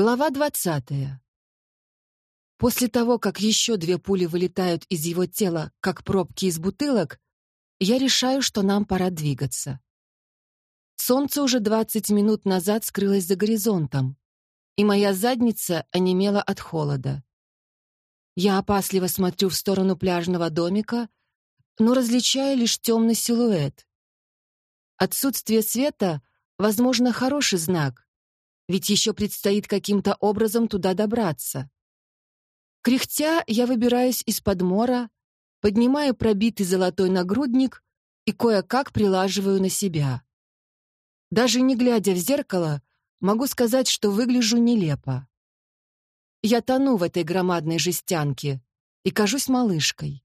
Глава двадцатая. После того, как еще две пули вылетают из его тела, как пробки из бутылок, я решаю, что нам пора двигаться. Солнце уже 20 минут назад скрылось за горизонтом, и моя задница онемела от холода. Я опасливо смотрю в сторону пляжного домика, но различаю лишь темный силуэт. Отсутствие света, возможно, хороший знак, ведь еще предстоит каким-то образом туда добраться. Кряхтя, я выбираюсь из-под мора, поднимаю пробитый золотой нагрудник и кое-как прилаживаю на себя. Даже не глядя в зеркало, могу сказать, что выгляжу нелепо. Я тону в этой громадной жестянке и кажусь малышкой.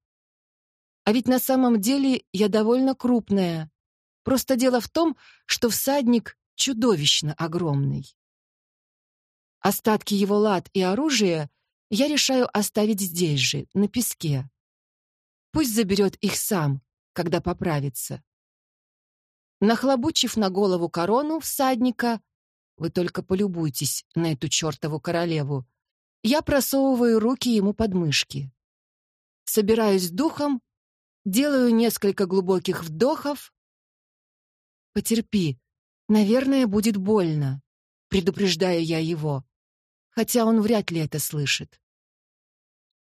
А ведь на самом деле я довольно крупная. Просто дело в том, что всадник чудовищно огромный. Остатки его лад и оружия я решаю оставить здесь же, на песке. Пусть заберет их сам, когда поправится. Нахлобучив на голову корону всадника, вы только полюбуйтесь на эту чертову королеву, я просовываю руки ему под мышки. Собираюсь духом, делаю несколько глубоких вдохов. «Потерпи, наверное, будет больно», предупреждаю я его хотя он вряд ли это слышит.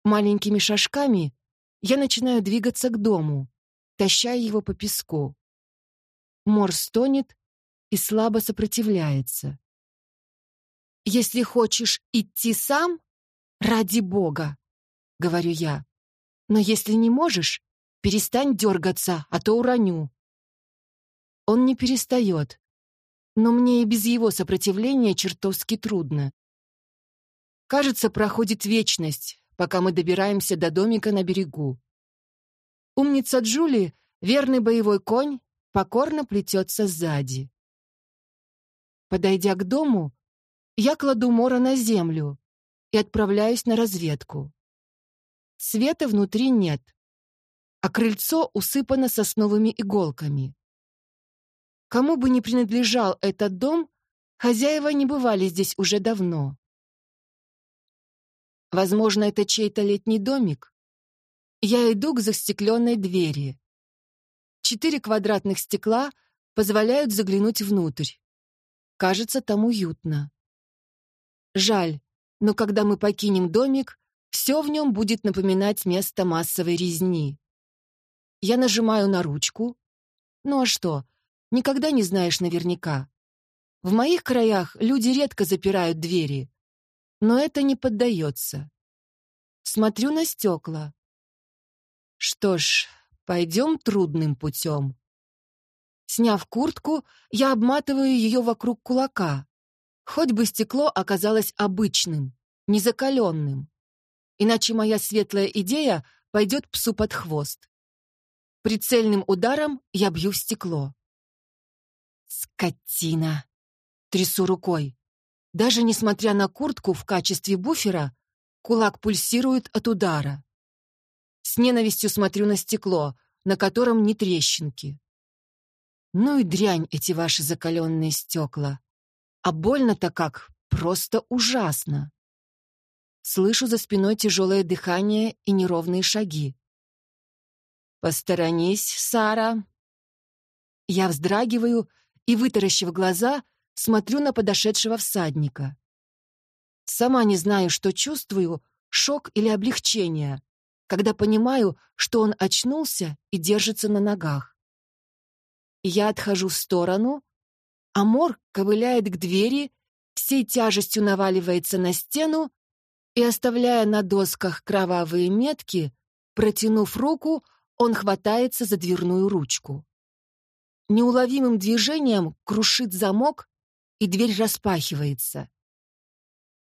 Маленькими шажками я начинаю двигаться к дому, таща его по песку. Мор стонет и слабо сопротивляется. «Если хочешь идти сам, ради бога», — говорю я. «Но если не можешь, перестань дергаться, а то уроню». Он не перестает, но мне и без его сопротивления чертовски трудно. Кажется, проходит вечность, пока мы добираемся до домика на берегу. Умница Джули, верный боевой конь, покорно плетется сзади. Подойдя к дому, я кладу Мора на землю и отправляюсь на разведку. Света внутри нет, а крыльцо усыпано сосновыми иголками. Кому бы ни принадлежал этот дом, хозяева не бывали здесь уже давно. Возможно, это чей-то летний домик. Я иду к застекленной двери. Четыре квадратных стекла позволяют заглянуть внутрь. Кажется, там уютно. Жаль, но когда мы покинем домик, все в нем будет напоминать место массовой резни. Я нажимаю на ручку. Ну а что, никогда не знаешь наверняка. В моих краях люди редко запирают двери, но это не поддается. Смотрю на стекла. Что ж, пойдем трудным путем. Сняв куртку, я обматываю ее вокруг кулака. Хоть бы стекло оказалось обычным, незакаленным. Иначе моя светлая идея пойдет псу под хвост. Прицельным ударом я бью в стекло. «Скотина!» Трясу рукой. Даже несмотря на куртку в качестве буфера, кулак пульсирует от удара. С ненавистью смотрю на стекло, на котором ни трещинки. Ну и дрянь эти ваши закаленные стекла. А больно-то как, просто ужасно. Слышу за спиной тяжелое дыхание и неровные шаги. «Посторонись, Сара!» Я вздрагиваю и, вытаращив глаза, смотрю на подошедшего всадника. Сама не знаю, что чувствую, шок или облегчение, когда понимаю, что он очнулся и держится на ногах. Я отхожу в сторону, а Мор ковыляет к двери, всей тяжестью наваливается на стену и, оставляя на досках кровавые метки, протянув руку, он хватается за дверную ручку. Неуловимым движением крушит замок и дверь распахивается.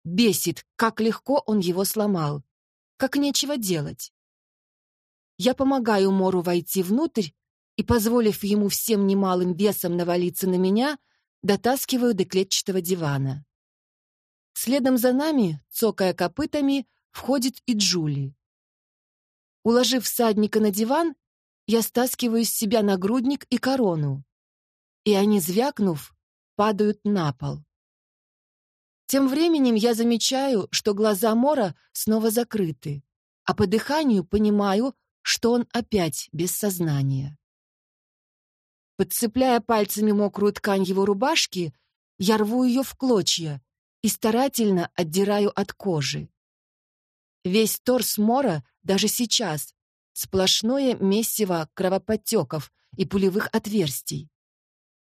Бесит, как легко он его сломал. Как нечего делать. Я помогаю Мору войти внутрь и, позволив ему всем немалым весом навалиться на меня, дотаскиваю до клетчатого дивана. Следом за нами, цокая копытами, входит и Джули. Уложив всадника на диван, я стаскиваю с себя нагрудник и корону. И они, звякнув, падают на пол. Тем временем я замечаю, что глаза Мора снова закрыты, а по дыханию понимаю, что он опять без сознания. Подцепляя пальцами мокрую ткань его рубашки, я рву ее в клочья и старательно отдираю от кожи. Весь торс Мора даже сейчас сплошное месиво кровоподтеков и пулевых отверстий.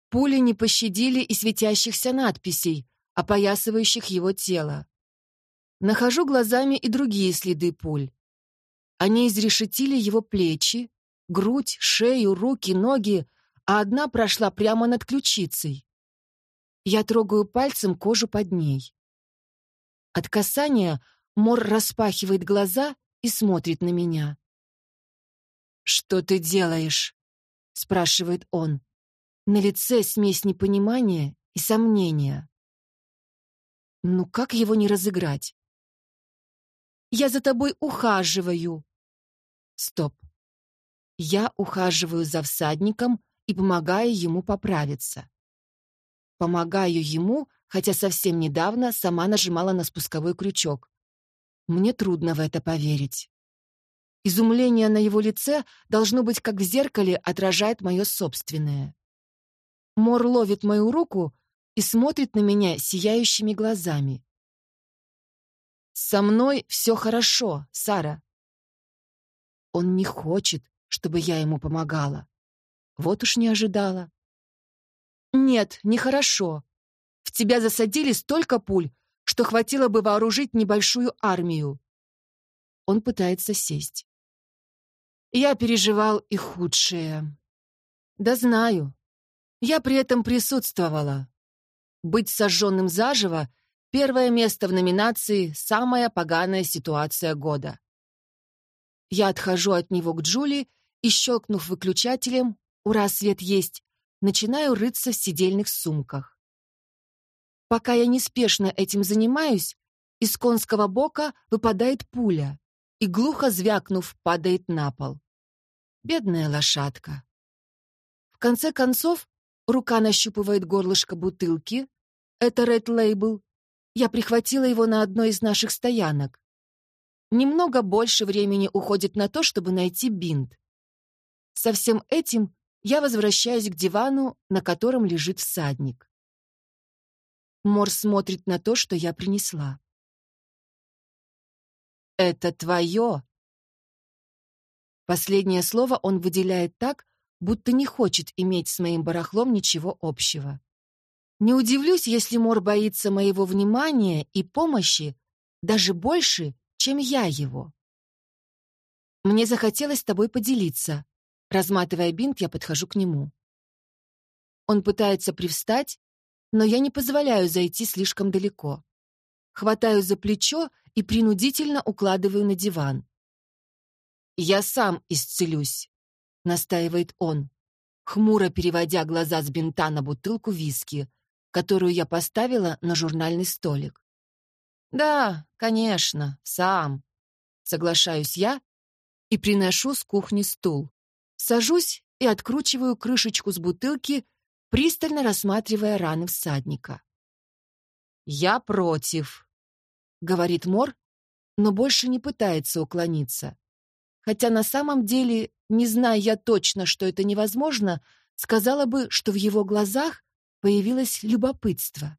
Пули не пощадили и светящихся надписей, опоясывающих его тело. Нахожу глазами и другие следы пуль. Они изрешетили его плечи, грудь, шею, руки, ноги, а одна прошла прямо над ключицей. Я трогаю пальцем кожу под ней. От касания Мор распахивает глаза и смотрит на меня. «Что ты делаешь?» — спрашивает он. На лице смесь непонимания и сомнения. Ну как его не разыграть? «Я за тобой ухаживаю!» Стоп. Я ухаживаю за всадником и помогаю ему поправиться. Помогаю ему, хотя совсем недавно сама нажимала на спусковой крючок. Мне трудно в это поверить. Изумление на его лице должно быть, как в зеркале отражает мое собственное. Мор ловит мою руку и смотрит на меня сияющими глазами. «Со мной все хорошо, Сара. Он не хочет, чтобы я ему помогала. Вот уж не ожидала. Нет, нехорошо. В тебя засадили столько пуль, что хватило бы вооружить небольшую армию. Он пытается сесть. Я переживал и худшее. Да знаю. Я при этом присутствовала. Быть сожженным заживо — первое место в номинации «Самая поганая ситуация года». Я отхожу от него к Джули и, щелкнув выключателем, ура, свет есть, начинаю рыться в сидельных сумках. Пока я неспешно этим занимаюсь, из конского бока выпадает пуля и, глухо звякнув, падает на пол. Бедная лошадка. В конце концов, рука нащупывает горлышко бутылки. Это Red Label. Я прихватила его на одной из наших стоянок. Немного больше времени уходит на то, чтобы найти бинт. Со всем этим я возвращаюсь к дивану, на котором лежит всадник. Мор смотрит на то, что я принесла. «Это твое!» Последнее слово он выделяет так, будто не хочет иметь с моим барахлом ничего общего. Не удивлюсь, если Мор боится моего внимания и помощи даже больше, чем я его. Мне захотелось с тобой поделиться. Разматывая бинт, я подхожу к нему. Он пытается привстать, но я не позволяю зайти слишком далеко. Хватаю за плечо и принудительно укладываю на диван. «Я сам исцелюсь», — настаивает он, хмуро переводя глаза с бинта на бутылку виски, которую я поставила на журнальный столик. «Да, конечно, сам», — соглашаюсь я и приношу с кухни стул. Сажусь и откручиваю крышечку с бутылки, пристально рассматривая раны всадника. «Я против», — говорит Мор, но больше не пытается уклониться. Хотя на самом деле, не зная я точно, что это невозможно, сказала бы, что в его глазах появилось любопытство.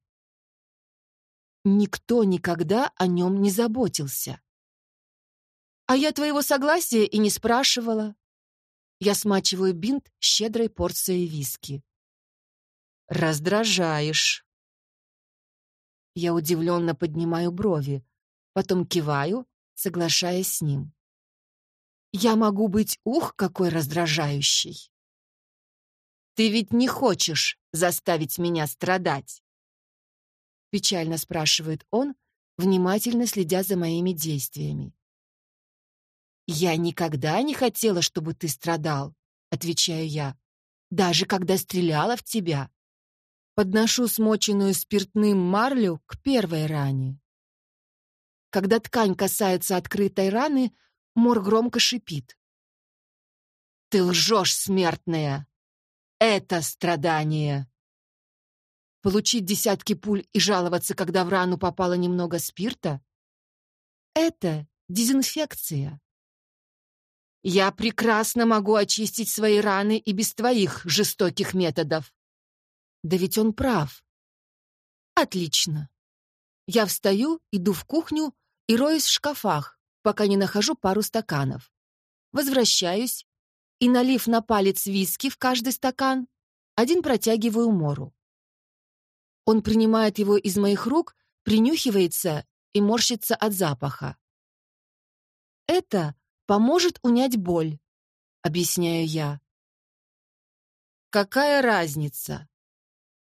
Никто никогда о нем не заботился. А я твоего согласия и не спрашивала. Я смачиваю бинт щедрой порцией виски. Раздражаешь. Я удивленно поднимаю брови, потом киваю, соглашаясь с ним. Я могу быть, ух, какой раздражающий. Ты ведь не хочешь заставить меня страдать? — печально спрашивает он, внимательно следя за моими действиями. «Я никогда не хотела, чтобы ты страдал», — отвечаю я, «даже когда стреляла в тебя». Подношу смоченную спиртным марлю к первой ране. Когда ткань касается открытой раны, Мор громко шипит. «Ты лжешь, смертная! Это страдание!» получить десятки пуль и жаловаться, когда в рану попало немного спирта? Это дезинфекция. Я прекрасно могу очистить свои раны и без твоих жестоких методов. Да ведь он прав. Отлично. Я встаю, иду в кухню и роюсь в шкафах, пока не нахожу пару стаканов. Возвращаюсь и, налив на палец виски в каждый стакан, один протягиваю Мору. Он принимает его из моих рук, принюхивается и морщится от запаха. Это поможет унять боль, объясняю я. Какая разница?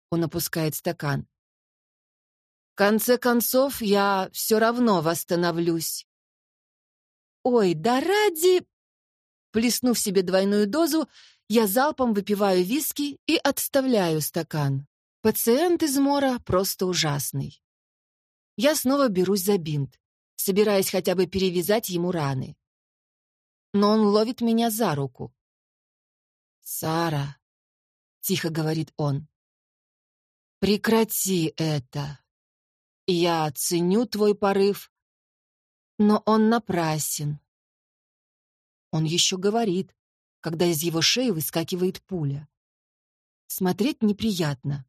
Он опускает стакан. В конце концов, я все равно восстановлюсь. Ой, да ради... Плеснув себе двойную дозу, я залпом выпиваю виски и отставляю стакан. Пациент из Мора просто ужасный. Я снова берусь за бинт, собираясь хотя бы перевязать ему раны. Но он ловит меня за руку. «Сара», — тихо говорит он, — «прекрати это. Я ценю твой порыв, но он напрасен. Он еще говорит, когда из его шеи выскакивает пуля. Смотреть неприятно.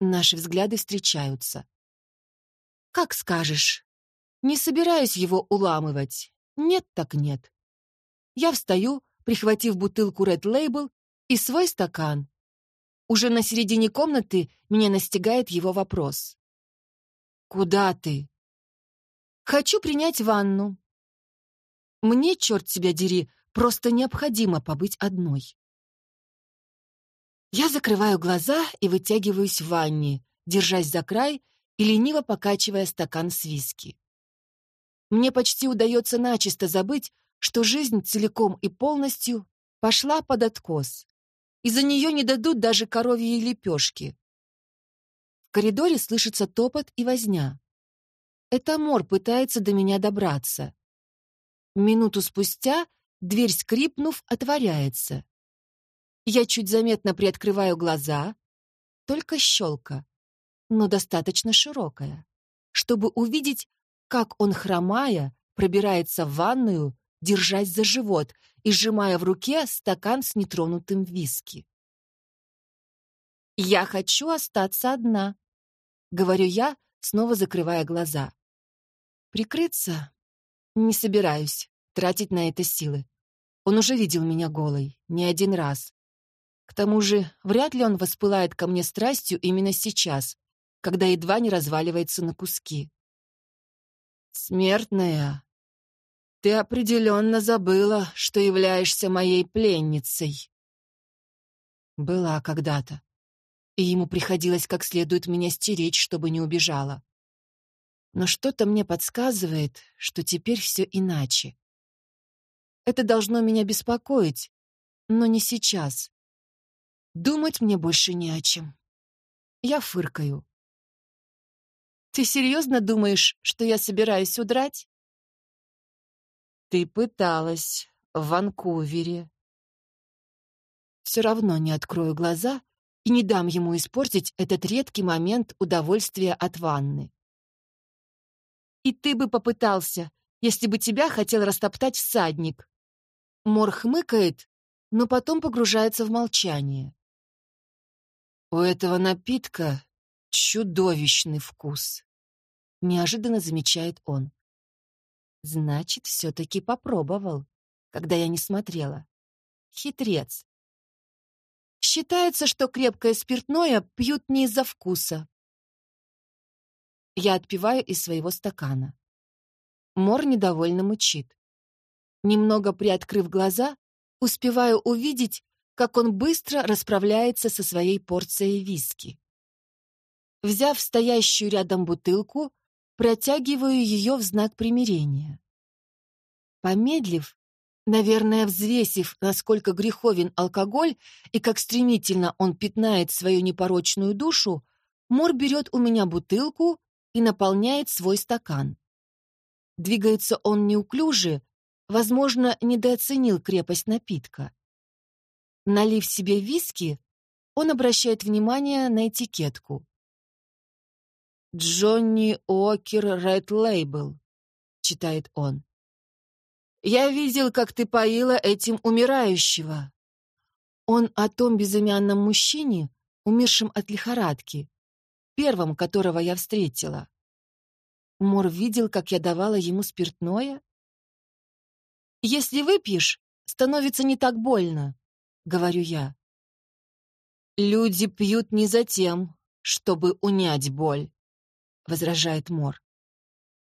Наши взгляды встречаются. «Как скажешь. Не собираюсь его уламывать. Нет так нет». Я встаю, прихватив бутылку Red Label и свой стакан. Уже на середине комнаты меня настигает его вопрос. «Куда ты?» «Хочу принять ванну». Мне, черт тебя дери, просто необходимо побыть одной. Я закрываю глаза и вытягиваюсь в ванне, держась за край и лениво покачивая стакан с виски. Мне почти удается начисто забыть, что жизнь целиком и полностью пошла под откос, и за нее не дадут даже коровьи лепешки. В коридоре слышится топот и возня. Это Мор пытается до меня добраться. Минуту спустя дверь, скрипнув, отворяется. Я чуть заметно приоткрываю глаза, только щелка, но достаточно широкая, чтобы увидеть, как он, хромая, пробирается в ванную, держась за живот и сжимая в руке стакан с нетронутым виски. «Я хочу остаться одна», — говорю я, снова закрывая глаза. Прикрыться не собираюсь, тратить на это силы. Он уже видел меня голой, не один раз. К тому же, вряд ли он воспылает ко мне страстью именно сейчас, когда едва не разваливается на куски. «Смертная, ты определенно забыла, что являешься моей пленницей». Была когда-то, и ему приходилось как следует меня стеречь, чтобы не убежала. Но что-то мне подсказывает, что теперь все иначе. Это должно меня беспокоить, но не сейчас. Думать мне больше не о чем. Я фыркаю. Ты серьезно думаешь, что я собираюсь удрать? Ты пыталась в Ванкувере. Все равно не открою глаза и не дам ему испортить этот редкий момент удовольствия от ванны. И ты бы попытался, если бы тебя хотел растоптать всадник. Мор хмыкает, но потом погружается в молчание. У этого напитка чудовищный вкус. Неожиданно замечает он. Значит, все-таки попробовал, когда я не смотрела. Хитрец. Считается, что крепкое спиртное пьют не из-за вкуса, я отпиваю из своего стакана. Мор недовольно мучит. Немного приоткрыв глаза, успеваю увидеть, как он быстро расправляется со своей порцией виски. Взяв стоящую рядом бутылку, протягиваю ее в знак примирения. Помедлив, наверное, взвесив, насколько греховен алкоголь и как стремительно он пятнает свою непорочную душу, Мор берет у меня бутылку и наполняет свой стакан. Двигается он неуклюже, возможно, недооценил крепость напитка. Налив себе виски, он обращает внимание на этикетку. «Джонни Окер Ред Лейбл», — читает он. «Я видел, как ты поила этим умирающего». Он о том безымянном мужчине, умершем от лихорадки, первом которого я встретила. Мор видел, как я давала ему спиртное? «Если выпьешь, становится не так больно», — говорю я. «Люди пьют не за тем, чтобы унять боль», — возражает Мор.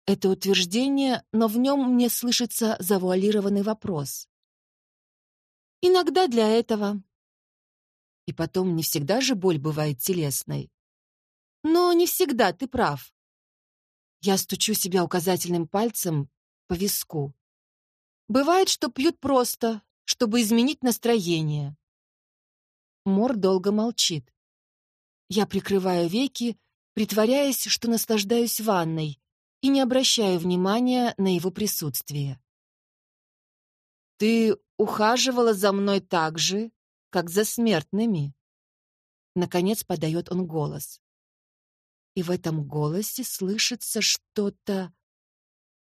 Это утверждение, но в нем мне слышится завуалированный вопрос. «Иногда для этого». И потом, не всегда же боль бывает телесной. Но не всегда, ты прав. Я стучу себя указательным пальцем по виску. Бывает, что пьют просто, чтобы изменить настроение. Мор долго молчит. Я прикрываю веки, притворяясь, что наслаждаюсь ванной, и не обращаю внимания на его присутствие. «Ты ухаживала за мной так же, как за смертными?» Наконец подает он голос. И в этом голосе слышится что-то...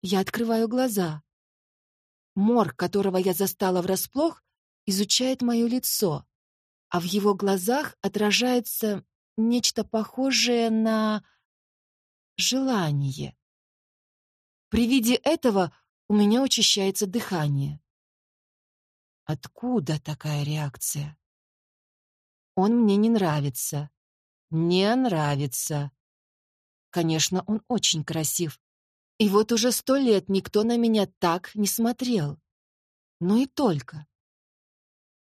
Я открываю глаза. Мор, которого я застала врасплох, изучает мое лицо а в его глазах отражается нечто похожее на желание. При виде этого у меня учащается дыхание. Откуда такая реакция? Он мне не нравится. Не нравится. Конечно, он очень красив. И вот уже сто лет никто на меня так не смотрел. Но и только.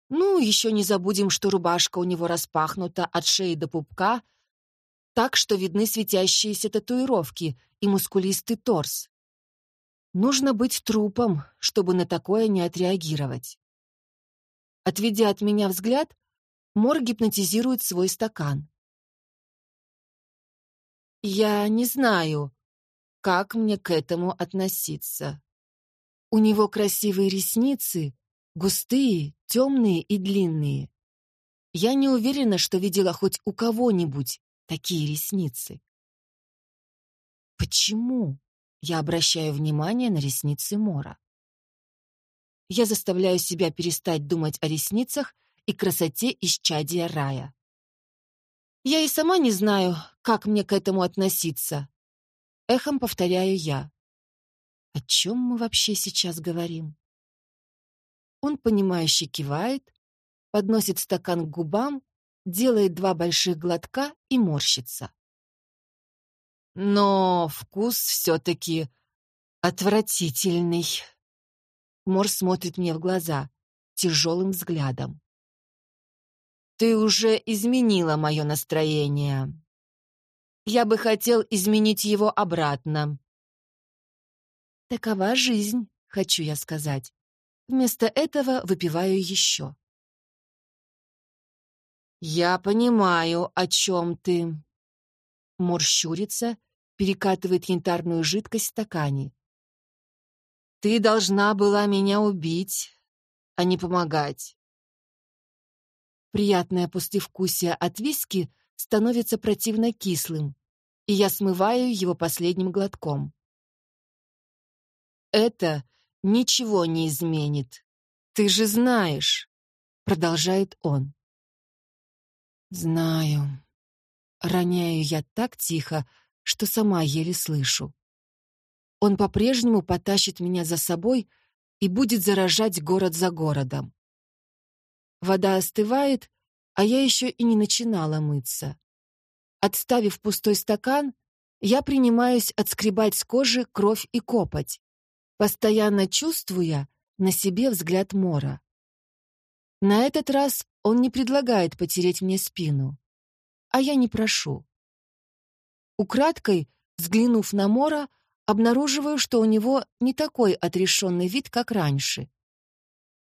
Ну, еще не забудем, что рубашка у него распахнута от шеи до пупка, так что видны светящиеся татуировки и мускулистый торс. Нужно быть трупом, чтобы на такое не отреагировать. Отведя от меня взгляд, Мор гипнотизирует свой стакан. Я не знаю, как мне к этому относиться. У него красивые ресницы, Густые, темные и длинные. Я не уверена, что видела хоть у кого-нибудь такие ресницы. Почему я обращаю внимание на ресницы Мора? Я заставляю себя перестать думать о ресницах и красоте исчадия рая. Я и сама не знаю, как мне к этому относиться. Эхом повторяю я. О чем мы вообще сейчас говорим? Он, понимающе кивает, подносит стакан к губам, делает два больших глотка и морщится. Но вкус все-таки отвратительный. Мор смотрит мне в глаза тяжелым взглядом. Ты уже изменила мое настроение. Я бы хотел изменить его обратно. Такова жизнь, хочу я сказать. Вместо этого выпиваю еще. «Я понимаю, о чем ты». Мор щурится, перекатывает янтарную жидкость в стакане. «Ты должна была меня убить, а не помогать». Приятное послевкусие от виски становится противно кислым, и я смываю его последним глотком. Это ничего не изменит. Ты же знаешь, продолжает он. Знаю. Роняю я так тихо, что сама еле слышу. Он по-прежнему потащит меня за собой и будет заражать город за городом. Вода остывает, а я еще и не начинала мыться. Отставив пустой стакан, я принимаюсь отскребать с кожи кровь и копоть постоянно чувствуя на себе взгляд Мора. На этот раз он не предлагает потереть мне спину, а я не прошу. Украдкой, взглянув на Мора, обнаруживаю, что у него не такой отрешенный вид, как раньше.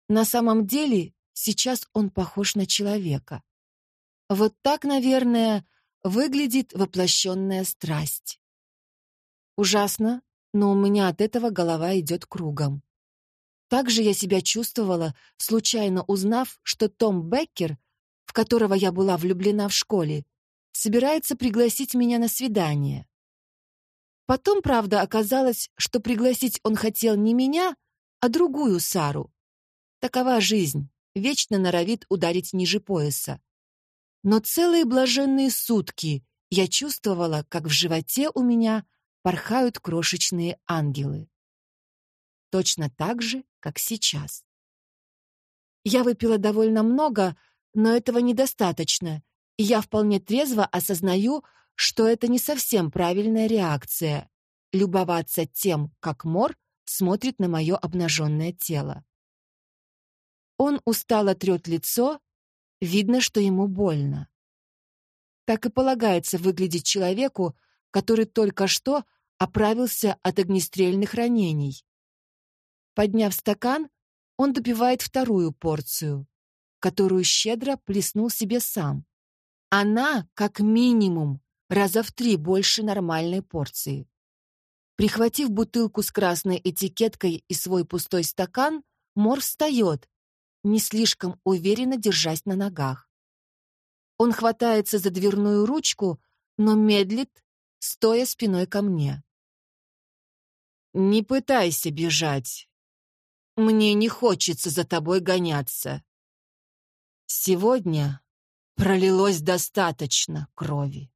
На самом деле, сейчас он похож на человека. Вот так, наверное, выглядит воплощенная страсть. Ужасно, но у меня от этого голова идет кругом. Так же я себя чувствовала, случайно узнав, что Том Беккер в которого я была влюблена в школе, собирается пригласить меня на свидание. Потом, правда, оказалось, что пригласить он хотел не меня, а другую Сару. Такова жизнь, вечно норовит ударить ниже пояса. Но целые блаженные сутки я чувствовала, как в животе у меня порхают крошечные ангелы. Точно так же, как сейчас. Я выпила довольно много, но этого недостаточно, и я вполне трезво осознаю, что это не совсем правильная реакция — любоваться тем, как Мор смотрит на мое обнаженное тело. Он устало трет лицо, видно, что ему больно. Так и полагается выглядеть человеку, который только что оправился от огнестрельных ранений. Подняв стакан, он допивает вторую порцию, которую щедро плеснул себе сам. Она, как минимум, раза в три больше нормальной порции. Прихватив бутылку с красной этикеткой и свой пустой стакан, Мор встает, не слишком уверенно держась на ногах. Он хватается за дверную ручку, но медлит, стоя спиной ко мне. «Не пытайся бежать. Мне не хочется за тобой гоняться. Сегодня пролилось достаточно крови.